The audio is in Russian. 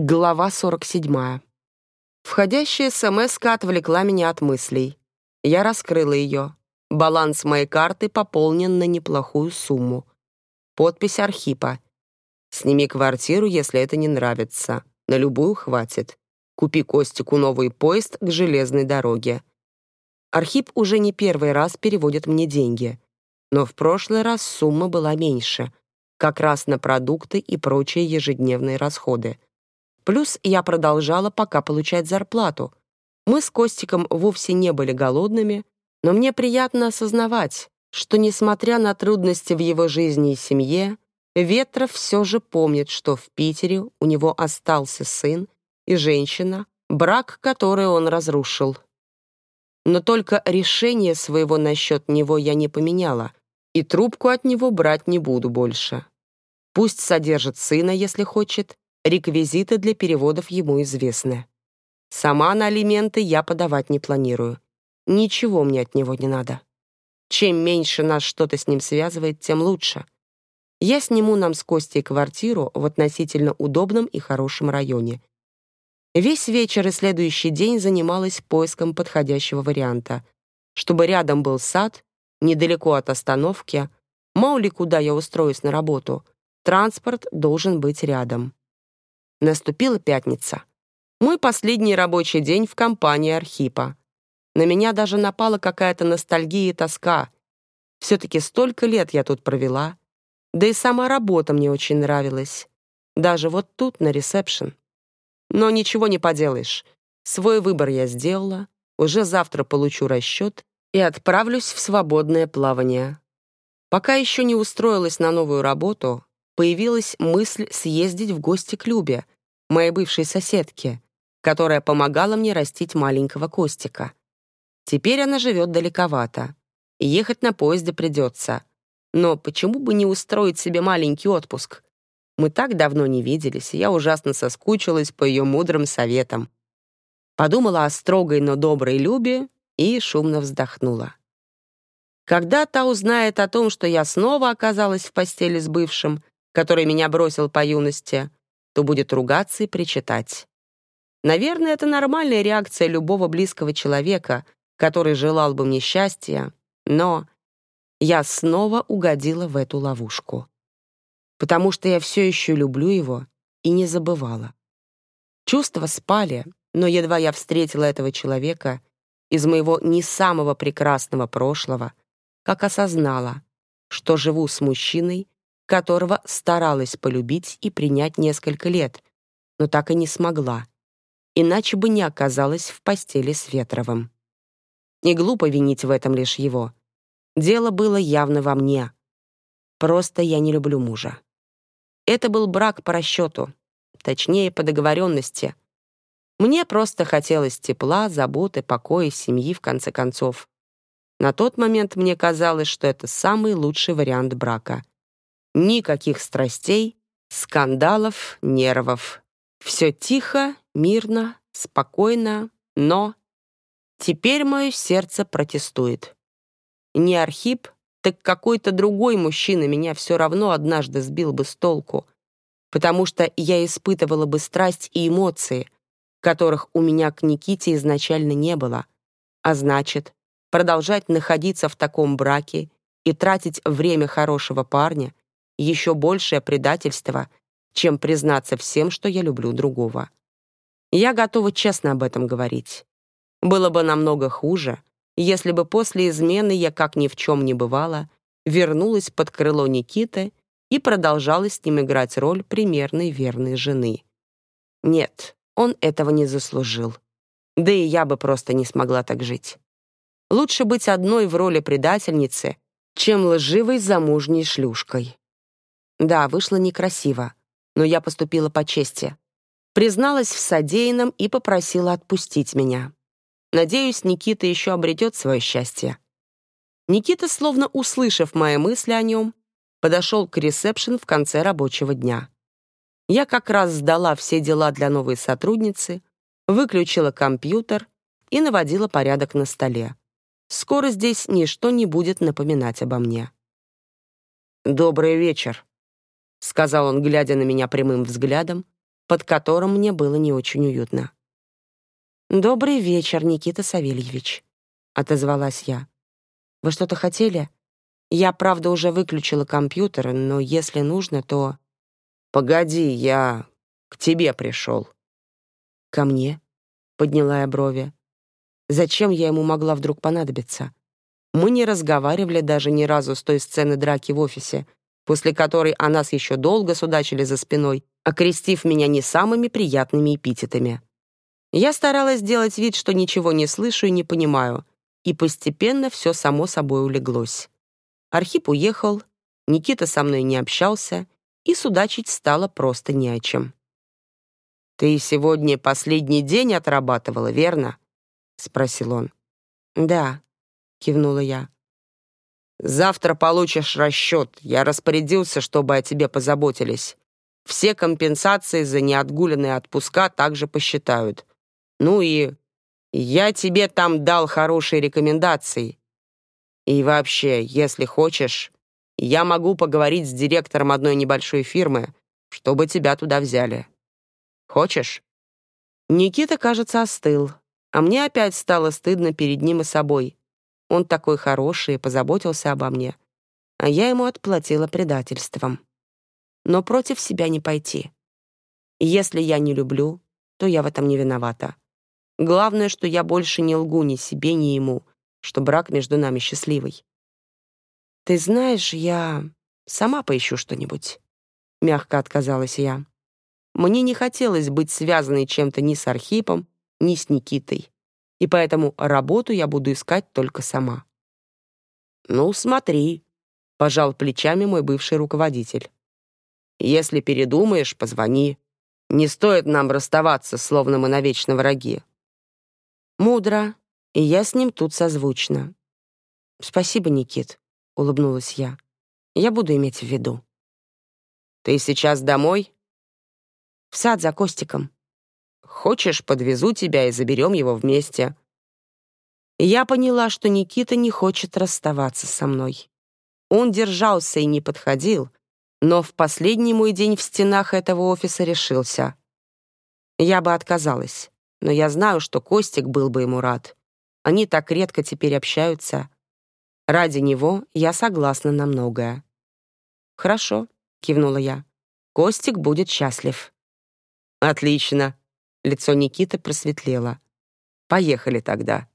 Глава 47. Входящая смс отвлекла меня от мыслей. Я раскрыла ее. Баланс моей карты пополнен на неплохую сумму. Подпись Архипа. «Сними квартиру, если это не нравится. На любую хватит. Купи Костику новый поезд к железной дороге». Архип уже не первый раз переводит мне деньги. Но в прошлый раз сумма была меньше. Как раз на продукты и прочие ежедневные расходы. Плюс я продолжала пока получать зарплату. Мы с Костиком вовсе не были голодными, но мне приятно осознавать, что, несмотря на трудности в его жизни и семье, Ветров все же помнит, что в Питере у него остался сын и женщина, брак, который он разрушил. Но только решение своего насчет него я не поменяла, и трубку от него брать не буду больше. Пусть содержит сына, если хочет, Реквизиты для переводов ему известны. Сама на алименты я подавать не планирую. Ничего мне от него не надо. Чем меньше нас что-то с ним связывает, тем лучше. Я сниму нам с Костей квартиру в относительно удобном и хорошем районе. Весь вечер и следующий день занималась поиском подходящего варианта, чтобы рядом был сад, недалеко от остановки, мало ли куда я устроюсь на работу, транспорт должен быть рядом. Наступила пятница. Мой последний рабочий день в компании Архипа. На меня даже напала какая-то ностальгия и тоска. Все-таки столько лет я тут провела. Да и сама работа мне очень нравилась. Даже вот тут, на ресепшн. Но ничего не поделаешь. Свой выбор я сделала. Уже завтра получу расчет и отправлюсь в свободное плавание. Пока еще не устроилась на новую работу, появилась мысль съездить в гости к Любе, моей бывшей соседке, которая помогала мне растить маленького Костика. Теперь она живет далековато, ехать на поезде придется. Но почему бы не устроить себе маленький отпуск? Мы так давно не виделись, и я ужасно соскучилась по ее мудрым советам. Подумала о строгой, но доброй Любе и шумно вздохнула. Когда та узнает о том, что я снова оказалась в постели с бывшим, который меня бросил по юности, то будет ругаться и причитать. Наверное, это нормальная реакция любого близкого человека, который желал бы мне счастья, но я снова угодила в эту ловушку. Потому что я все еще люблю его и не забывала. Чувства спали, но едва я встретила этого человека из моего не самого прекрасного прошлого, как осознала, что живу с мужчиной, которого старалась полюбить и принять несколько лет, но так и не смогла, иначе бы не оказалась в постели с Ветровым. Не глупо винить в этом лишь его. Дело было явно во мне. Просто я не люблю мужа. Это был брак по расчету, точнее, по договоренности. Мне просто хотелось тепла, заботы, покоя, семьи, в конце концов. На тот момент мне казалось, что это самый лучший вариант брака. Никаких страстей, скандалов, нервов. Все тихо, мирно, спокойно, но... Теперь мое сердце протестует. Не Архип, так какой-то другой мужчина меня все равно однажды сбил бы с толку, потому что я испытывала бы страсть и эмоции, которых у меня к Никите изначально не было. А значит, продолжать находиться в таком браке и тратить время хорошего парня еще большее предательство, чем признаться всем, что я люблю другого. Я готова честно об этом говорить. Было бы намного хуже, если бы после измены я, как ни в чем не бывало, вернулась под крыло Никиты и продолжала с ним играть роль примерной верной жены. Нет, он этого не заслужил. Да и я бы просто не смогла так жить. Лучше быть одной в роли предательницы, чем лживой замужней шлюшкой. Да, вышло некрасиво, но я поступила по чести. Призналась в содеянном и попросила отпустить меня. Надеюсь, Никита еще обретет свое счастье. Никита, словно услышав мои мысли о нем, подошел к ресепшн в конце рабочего дня. Я как раз сдала все дела для новой сотрудницы, выключила компьютер и наводила порядок на столе. Скоро здесь ничто не будет напоминать обо мне. «Добрый вечер», — сказал он, глядя на меня прямым взглядом, под которым мне было не очень уютно. «Добрый вечер, Никита Савельевич», — отозвалась я. «Вы что-то хотели? Я, правда, уже выключила компьютер, но если нужно, то...» «Погоди, я к тебе пришел». «Ко мне?» — подняла я брови. «Зачем я ему могла вдруг понадобиться? Мы не разговаривали даже ни разу с той сцены драки в офисе, после которой о нас еще долго судачили за спиной, окрестив меня не самыми приятными эпитетами. Я старалась сделать вид, что ничего не слышу и не понимаю, и постепенно все само собой улеглось. Архип уехал, Никита со мной не общался, и судачить стало просто не о чем. «Ты сегодня последний день отрабатывала, верно?» — спросил он. «Да», — кивнула я. «Завтра получишь расчет. Я распорядился, чтобы о тебе позаботились. Все компенсации за неотгуленные отпуска также посчитают. Ну и я тебе там дал хорошие рекомендации. И вообще, если хочешь, я могу поговорить с директором одной небольшой фирмы, чтобы тебя туда взяли. Хочешь?» Никита, кажется, остыл, а мне опять стало стыдно перед ним и собой. Он такой хороший и позаботился обо мне, а я ему отплатила предательством. Но против себя не пойти. Если я не люблю, то я в этом не виновата. Главное, что я больше не лгу ни себе, ни ему, что брак между нами счастливый. «Ты знаешь, я сама поищу что-нибудь», — мягко отказалась я. Мне не хотелось быть связанной чем-то ни с Архипом, ни с Никитой, и поэтому работу я буду искать только сама. «Ну, смотри», — пожал плечами мой бывший руководитель. «Если передумаешь, позвони. Не стоит нам расставаться, словно мы навечно враги. Мудро, и я с ним тут созвучна. «Спасибо, Никит», — улыбнулась я. «Я буду иметь в виду». «Ты сейчас домой?» «В сад за Костиком». «Хочешь, подвезу тебя и заберем его вместе?» Я поняла, что Никита не хочет расставаться со мной. Он держался и не подходил, но в последний мой день в стенах этого офиса решился. Я бы отказалась но я знаю, что Костик был бы ему рад. Они так редко теперь общаются. Ради него я согласна на многое. «Хорошо», — кивнула я. «Костик будет счастлив». «Отлично», — лицо Никиты просветлело. «Поехали тогда».